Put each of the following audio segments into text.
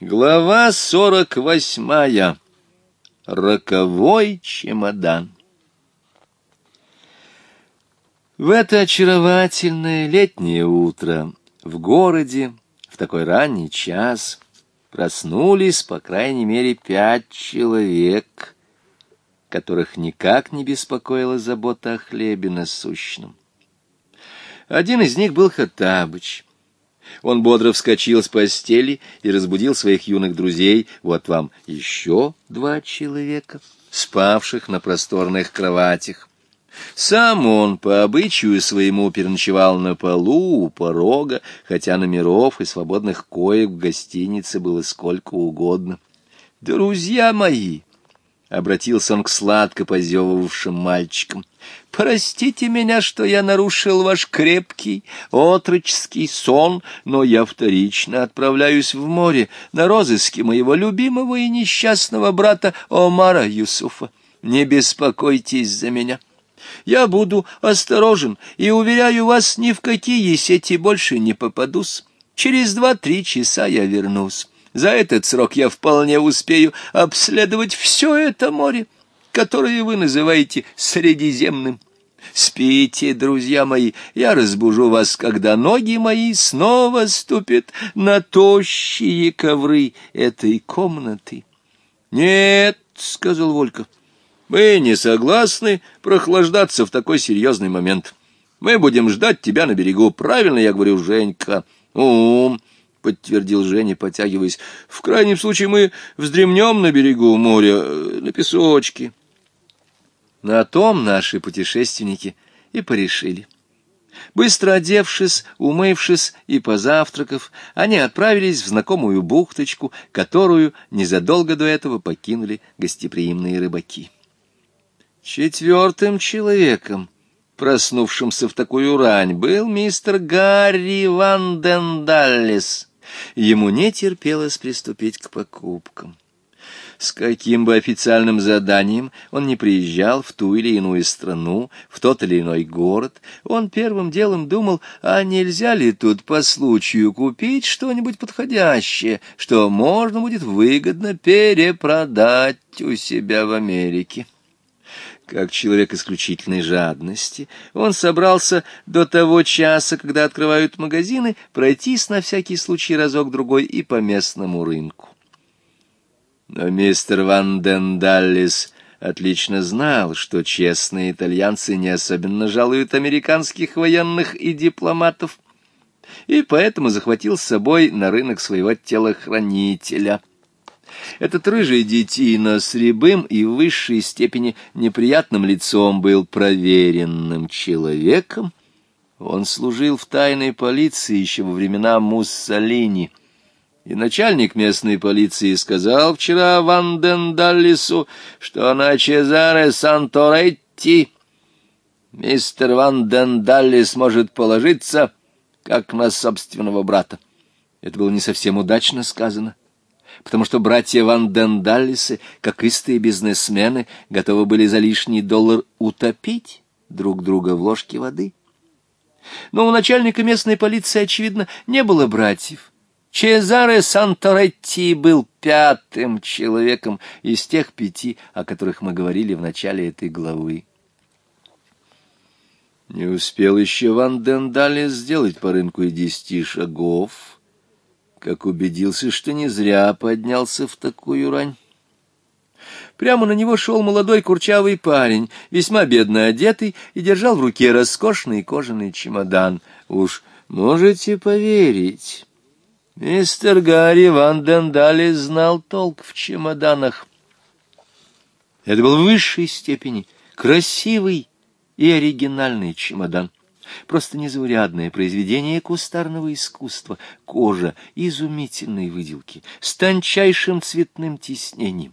Глава сорок восьмая. Роковой чемодан. В это очаровательное летнее утро в городе в такой ранний час проснулись, по крайней мере, пять человек, которых никак не беспокоила забота о хлебе насущном. Один из них был Хаттабыч. Он бодро вскочил с постели и разбудил своих юных друзей. Вот вам еще два человека, спавших на просторных кроватях. Сам он по обычаю своему переночевал на полу у порога, хотя номеров и свободных коек в гостинице было сколько угодно. «Друзья мои!» — обратился он к сладко позевывавшим мальчикам. «Простите меня, что я нарушил ваш крепкий, отроческий сон, но я вторично отправляюсь в море на розыске моего любимого и несчастного брата Омара Юсуфа. Не беспокойтесь за меня». Я буду осторожен и, уверяю вас, ни в какие сети больше не попадусь. Через два-три часа я вернусь. За этот срок я вполне успею обследовать все это море, которое вы называете Средиземным. Спите, друзья мои, я разбужу вас, когда ноги мои снова ступят на тощие ковры этой комнаты. — Нет, — сказал Волька, — мы не согласны прохлаждаться в такой серьезный момент. Мы будем ждать тебя на берегу. Правильно я говорю, Женька? — Ум! -ум подтвердил Женя, потягиваясь. В крайнем случае мы вздремнем на берегу моря, э, на песочке. На том наши путешественники и порешили. Быстро одевшись, умывшись и позавтракав, они отправились в знакомую бухточку, которую незадолго до этого покинули гостеприимные рыбаки. Четвертым человеком, проснувшимся в такую рань, был мистер Гарри Ван Вандендаллес. Ему не терпелось приступить к покупкам. С каким бы официальным заданием он не приезжал в ту или иную страну, в тот или иной город, он первым делом думал, а нельзя ли тут по случаю купить что-нибудь подходящее, что можно будет выгодно перепродать у себя в Америке. Как человек исключительной жадности, он собрался до того часа, когда открывают магазины, пройтись на всякий случай разок-другой и по местному рынку. Но мистер Ван Ден отлично знал, что честные итальянцы не особенно жалуют американских военных и дипломатов, и поэтому захватил с собой на рынок своего телохранителя — этот рыжий детина с рябым и в высшей степени неприятным лицом был проверенным человеком. Он служил в тайной полиции еще во времена Муссолини. И начальник местной полиции сказал вчера Ван ден Даллису, что на Чезаре Санторетти мистер Ван ден Дендалис может положиться, как на собственного брата. Это было не совсем удачно сказано. — потому что братья Ван Дендаллисы, как истые бизнесмены, готовы были за лишний доллар утопить друг друга в ложке воды. Но у начальника местной полиции, очевидно, не было братьев. Чезаре Санторетти был пятым человеком из тех пяти, о которых мы говорили в начале этой главы. Не успел еще Ван Дендалес сделать по рынку и десяти шагов, как убедился, что не зря поднялся в такую рань. Прямо на него шел молодой курчавый парень, весьма бедно одетый, и держал в руке роскошный кожаный чемодан. Уж можете поверить, мистер Гарри Ван Дендали знал толк в чемоданах. Это был в высшей степени красивый и оригинальный чемодан. Просто незаурядное произведение кустарного искусства, кожа изумительной выделки, с тончайшим цветным тиснением.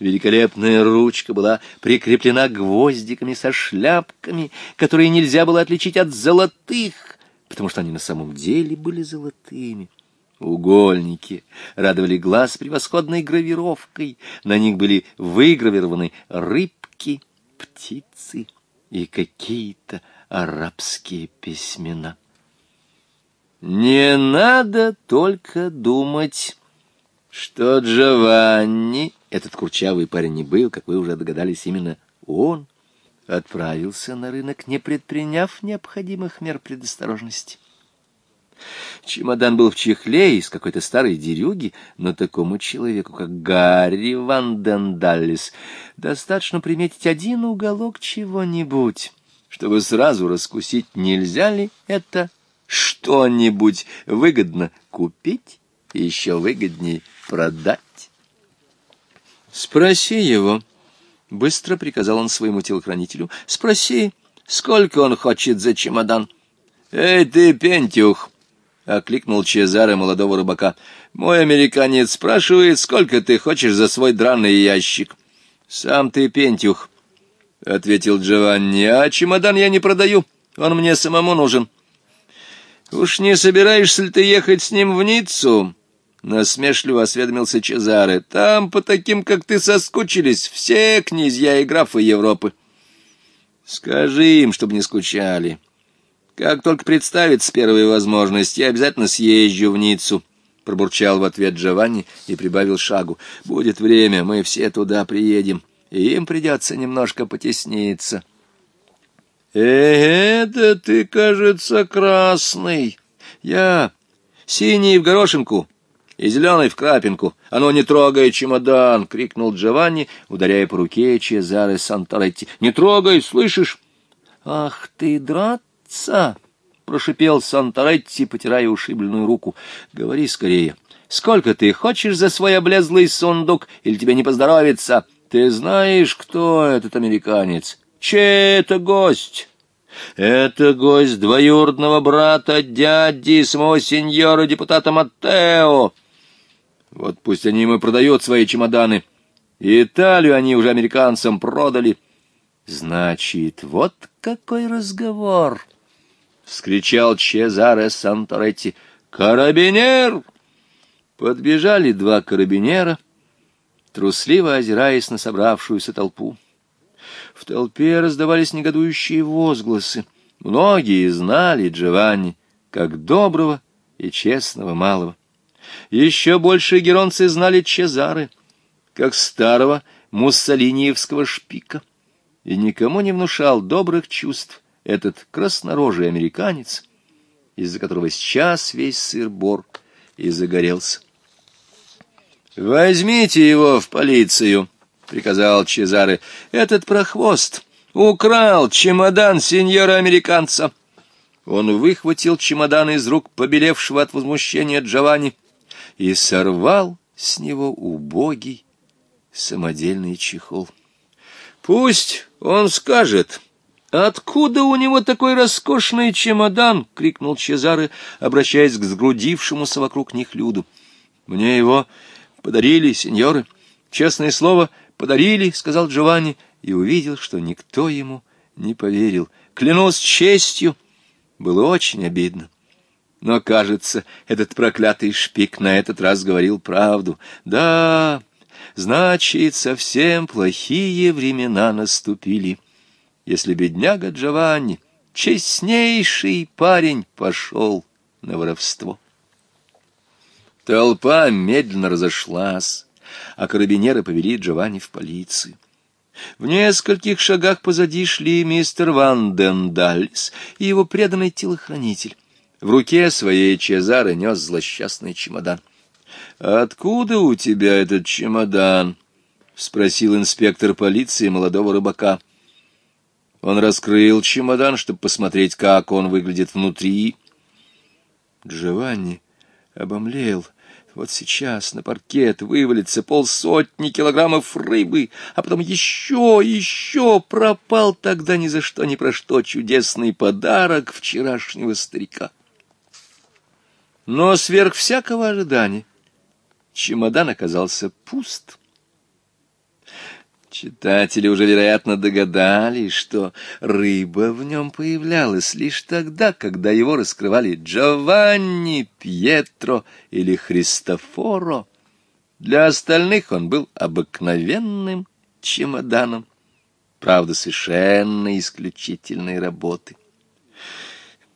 Великолепная ручка была прикреплена гвоздиками со шляпками, которые нельзя было отличить от золотых, потому что они на самом деле были золотыми. Угольники радовали глаз превосходной гравировкой. На них были выгравированы рыбки, птицы и какие-то арабские письмена. Не надо только думать, что Джованни, этот курчавый парень не был, как вы уже догадались, именно он, отправился на рынок, не предприняв необходимых мер предосторожности. Чемодан был в чехле из какой-то старой дерюги, но такому человеку, как Гарри Вандендаллис, достаточно приметить один уголок чего-нибудь, чтобы сразу раскусить, нельзя ли это что-нибудь выгодно купить и еще выгоднее продать. «Спроси его», — быстро приказал он своему телохранителю, — «спроси, сколько он хочет за чемодан». «Эй ты, Пентюх!» — окликнул Чезаре молодого рыбака. «Мой американец спрашивает, сколько ты хочешь за свой драный ящик». «Сам ты, Пентюх, — ответил Джованни, — а чемодан я не продаю, он мне самому нужен. — Уж не собираешься ли ты ехать с ним в Ниццу? — насмешливо осведомился Чезаре. — Там по таким, как ты, соскучились все князья и графы Европы. — Скажи им, чтобы не скучали. Как только представится первая возможность, я обязательно съезжу в Ниццу. —— пробурчал в ответ Джованни и прибавил шагу. «Будет время, мы все туда приедем» и им придется немножко потесниться. «Э, да ты, кажется, красный. Я синий в горошинку и зеленый в крапинку. Оно не трогай чемодан!» — крикнул Джованни, ударяя по руке Чезаре Сантаретти. «Не трогай, слышишь?» «Ах ты, драться!» — прошипел Сантаретти, потирая ушибленную руку. «Говори скорее. Сколько ты хочешь за свой облезлый сундук, или тебе не поздоровится?» Ты знаешь, кто этот американец? Чей это гость? Это гость двоюродного брата дяди самого сеньора депутата Маттео. Вот пусть они ему и продают свои чемоданы. Италию они уже американцам продали. Значит, вот какой разговор! — вскричал Чезаре Санторетти. «Карабинер!» Подбежали два карабинера — трусливо озираясь на собравшуюся толпу. В толпе раздавались негодующие возгласы. Многие знали Джованни как доброго и честного малого. Еще больше геронцы знали Чезары, как старого муссолиниевского шпика. И никому не внушал добрых чувств этот краснорожий американец, из-за которого сейчас весь сыр-бор и загорелся. «Возьмите его в полицию», — приказал Чезаре. «Этот прохвост украл чемодан сеньора-американца». Он выхватил чемодан из рук побелевшего от возмущения Джованни и сорвал с него убогий самодельный чехол. «Пусть он скажет!» «Откуда у него такой роскошный чемодан?» — крикнул Чезаре, обращаясь к сгрудившемуся вокруг них люду. «Мне его Подарили, сеньоры. Честное слово, подарили, — сказал Джованни, и увидел, что никто ему не поверил. Клянусь честью, было очень обидно. Но, кажется, этот проклятый шпик на этот раз говорил правду. Да, значит, совсем плохие времена наступили. Если бедняга Джованни, честнейший парень, пошел на воровство. Толпа медленно разошлась, а карабинеры повели Джованни в полицию. В нескольких шагах позади шли мистер Ван Дендальс и его преданный телохранитель. В руке своей Чезаре нес злосчастный чемодан. «Откуда у тебя этот чемодан?» — спросил инспектор полиции молодого рыбака. Он раскрыл чемодан, чтобы посмотреть, как он выглядит внутри. «Джованни...» обомлел. Вот сейчас на паркет вывалится полсотни килограммов рыбы, а потом еще, еще пропал тогда ни за что, ни про что чудесный подарок вчерашнего старика. Но сверх всякого ожидания чемодан оказался пуст. Читатели уже, вероятно, догадались, что рыба в нем появлялась лишь тогда, когда его раскрывали Джованни, Пьетро или Христофоро. Для остальных он был обыкновенным чемоданом, правда, совершенно исключительной работы.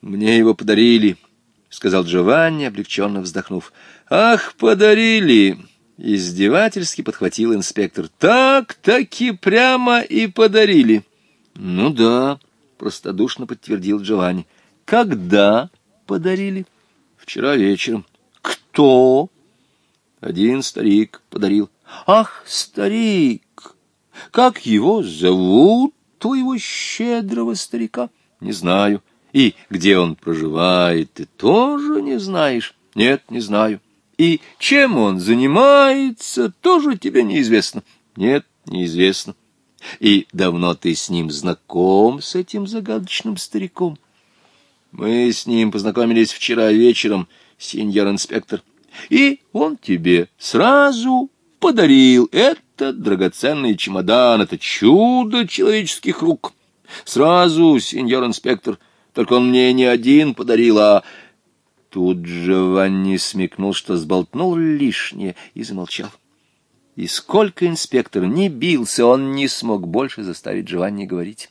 «Мне его подарили», — сказал Джованни, облегченно вздохнув. «Ах, подарили!» Издевательски подхватил инспектор. «Так-таки прямо и подарили». «Ну да», — простодушно подтвердил Джованни. «Когда подарили?» «Вчера вечером». «Кто?» «Один старик подарил». «Ах, старик! Как его зовут, твоего щедрого старика?» «Не знаю». «И где он проживает, ты тоже не знаешь?» «Нет, не знаю». И чем он занимается, тоже тебе неизвестно. Нет, неизвестно. И давно ты с ним знаком, с этим загадочным стариком? Мы с ним познакомились вчера вечером, сеньор-инспектор. И он тебе сразу подарил этот драгоценный чемодан, это чудо человеческих рук. Сразу, сеньор-инспектор, только он мне не один подарил, а Тут Джованни смекнул, что сболтнул лишнее, и замолчал. И сколько инспектор не бился, он не смог больше заставить Джованни говорить.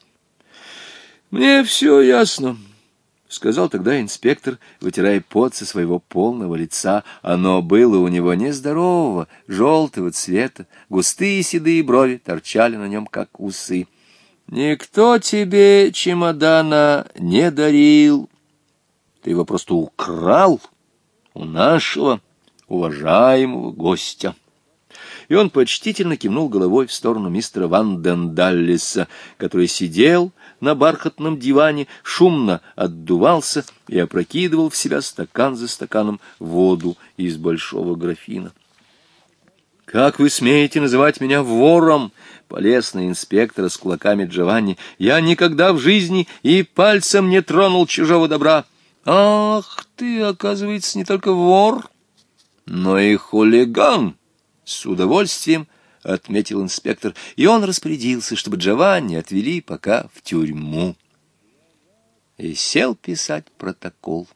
«Мне все ясно», — сказал тогда инспектор, вытирая пот со своего полного лица. Оно было у него нездорового, желтого цвета, густые седые брови торчали на нем, как усы. «Никто тебе чемодана не дарил», ты его просто украл у нашего уважаемого гостя. И он почтительно кивнул головой в сторону мистера Ван Дендаллиса, который сидел на бархатном диване, шумно отдувался и опрокидывал в себя стакан за стаканом воду из большого графина. «Как вы смеете называть меня вором?» — полез на инспектора с кулаками Джованни. «Я никогда в жизни и пальцем не тронул чужого добра». «Ах ты, оказывается, не только вор, но и хулиган!» С удовольствием отметил инспектор, и он распорядился, чтобы Джованни отвели пока в тюрьму. И сел писать протокол.